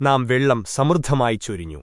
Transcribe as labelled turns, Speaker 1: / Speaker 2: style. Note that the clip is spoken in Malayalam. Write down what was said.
Speaker 1: നാം വെള്ളം സമൃദ്ധമായി ചൊരിഞ്ഞു